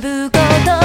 ぶこと